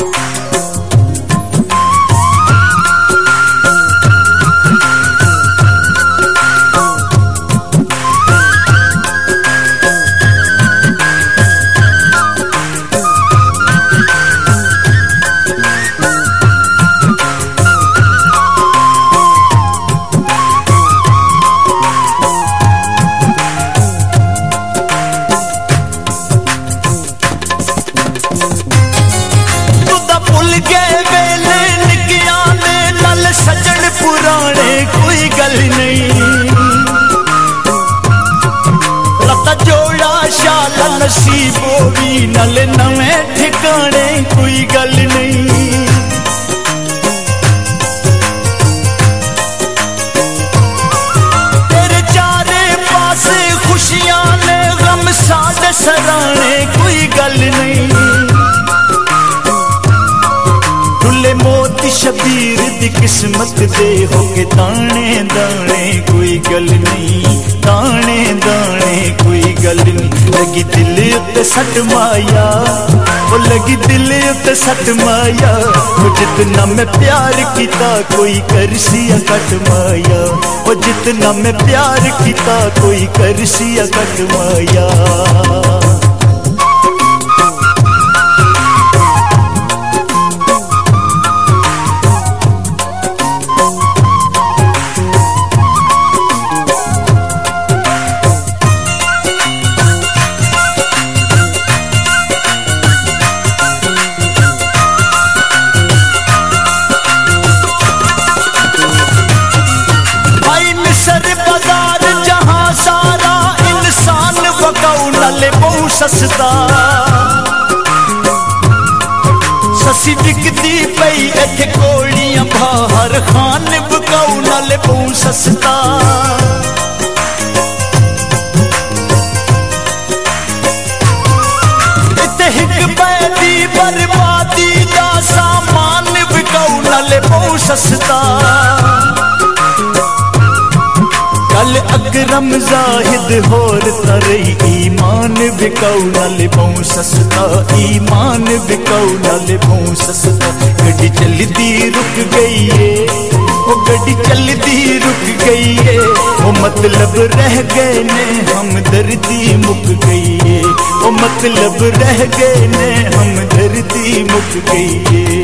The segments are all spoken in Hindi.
Ooh. सी बोवी नल नवे ठिकाने कोई गल नहीं। तेरे चारे पासे खुशियाँ ने, गम साथ सराने कोई गल नहीं। शबीर दी किस्मत दे हो दाने दाने कोई गल नहीं। दाने दाने कोई गल नहीं। लगी दिल उत्ते सट माया वो लगी दिल उत्ते सट माया। वो जितना मैं प्यार किया कोई करसिया कट माया। वो जितना मैं प्यार किया कोई करसिया कट माया। ससदा। ससी विकदी पई इथे कोलियाँ बाहर, खान बकाऊ नाले पऊ ससदा। इथे हिक बर्बादी दा सामान बकाऊ नाले पऊ ससदा। अकरम जाहिद होर तरई ईमान बिकाऊ नाले बहु सस्ता ईमान बिकाऊ नाले बहु सस्ता गड्डी चलदी रुक गई है, ओ गड्डी चलदी रुक गई है। ओ मतलब रह गए ने हम दर्दी मुक गई है। ओ मतलब रह गए ने हम दर्दी मुक गई है।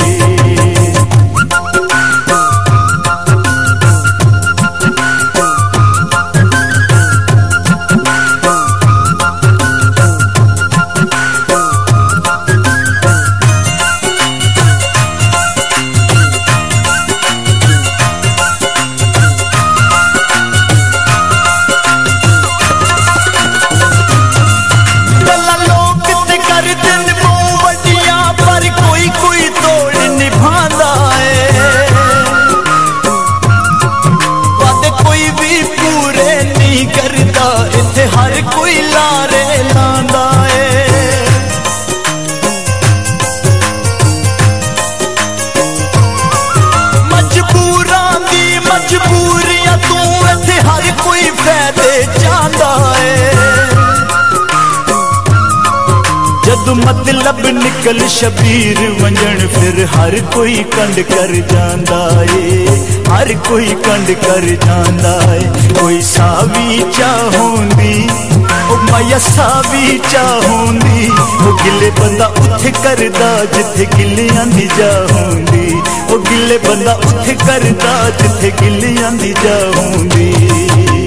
मतलब निकल शबीर वंजन फिर हर कोई कंड कर जांदा ए हर कोई कंड कर जांदा ए कोई सावी चाहोंदी ओ माया सावी चाहोंदी ओ गिले बंदा उथे करदा जिथे गिलियाँ दी जाहोंदी ओ गिले बंदा उथे करदा जिथे गिलियाँ दी जाहोंदी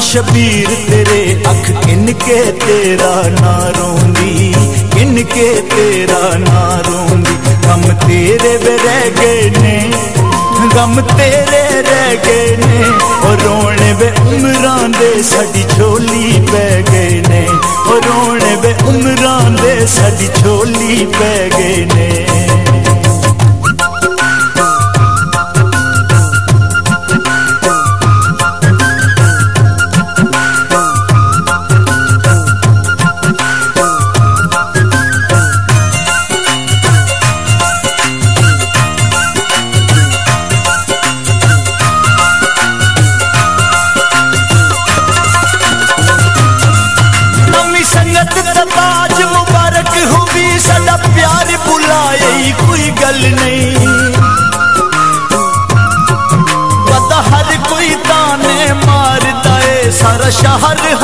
शबीर तेरे अख इनके तेरा ना रोंदी इनके तेरा ना रोंदी गम तेरे वे रह गए ने गम तेरे रह गए ने और रोने वे उमरां दे साडी झोली पै गए ने और रोने वे उमरां दे साडी झोली पै गए ने गल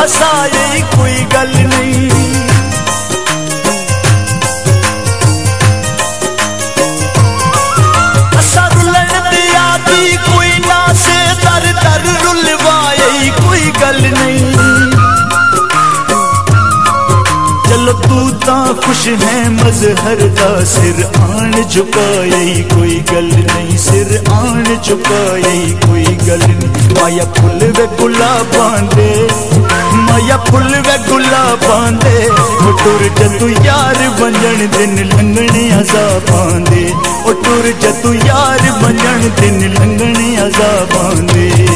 ਬਸਾਈ ਕੋਈ ਗੱਲ खुश है मजहर का सिर। आन झुकाई कोई गल नहीं, सिर आन झुकाई कोई गल नहीं। माया फुल वे गुला बांधे, माया फुल वे गुला बांधे। ओ टुर जतू यार बनजन दिन लंघने अजा बांधे। ओ टुर जतू यार बनजन दिन लंघने अजा बांधे।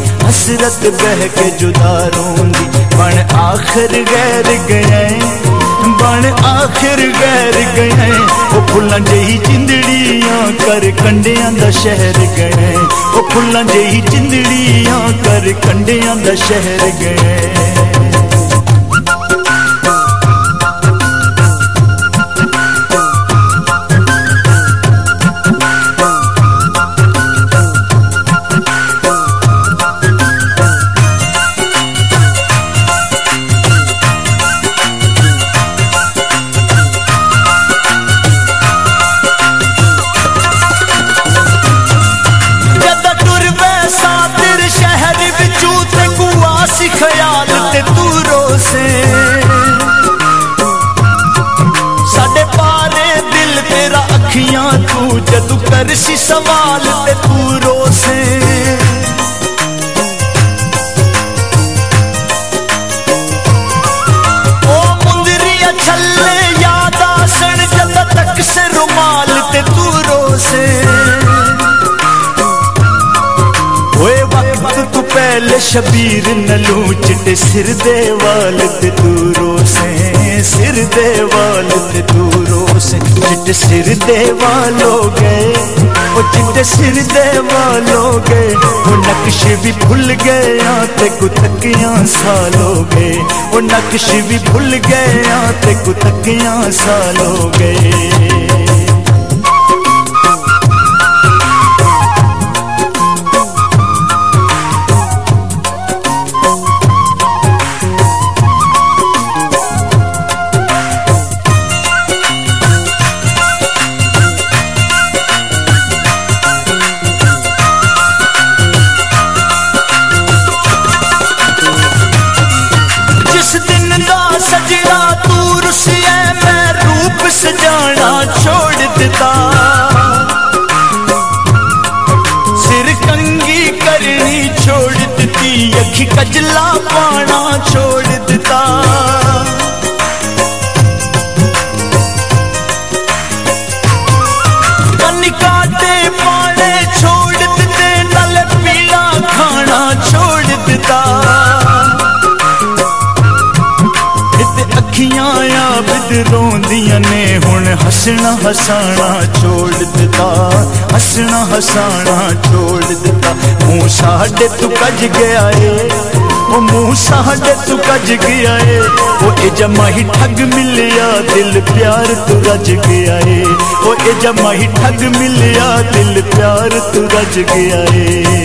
ਹਸਰਤ ਬਹਿ ਕੇ ਜੁਦਾ ਰੋਂਦੀ, ਬਣ ਆਖਰ ਗੈਰ ਗਏ ਬਣ ਆਖਰ ਗੈਰ ਗਏ ਉਹ ਫੁੱਲਾਂ ਜਹੀ ਚਿੰਦੜੀਆਂ ਕਰ ਕੰਡਿਆਂ ਦਾ ਸ਼ਹਿਰ ਗਏ ਉਹ ਫੁੱਲਾਂ ਜਹੀ ਚਿੰਦੜੀਆਂ ਕਰ ਕੰਡਿਆਂ ਦਾ ਸ਼ਹਿਰ ਗਏ गए करसी सवाल ते तू रोसे ओ मुंदरिया छल्ले याद आसन जब तक से रुमाल ते तू रोसे ओए वक्त तू पहले शबीर नलू चिटे सिर दे वाल ते तू रोसे सिर दे दूरों तू चिट सिर देवालो गए। वो चिट सिर देवालो गए। वो नक्श भी भूल गए आते कुतकियाँ सालो गए। वो नक्श भी भूल गए आते कुतकियाँ सालो गए। वास्ता सिर कंगी करनी छोड़ दी अखी कजला हसना हसाना छोड़ दिता, हसना हसाना छोड़ दिता। मुँह साढ़े तू कज गया है वो मुँह साढ़े तू कज गया है। वो ए जमा ही ठग मिलिया, दिल प्यार तू रज गया है। वो ए जमा ही ठग मिलिया, दिल प्यार तू रज गया है।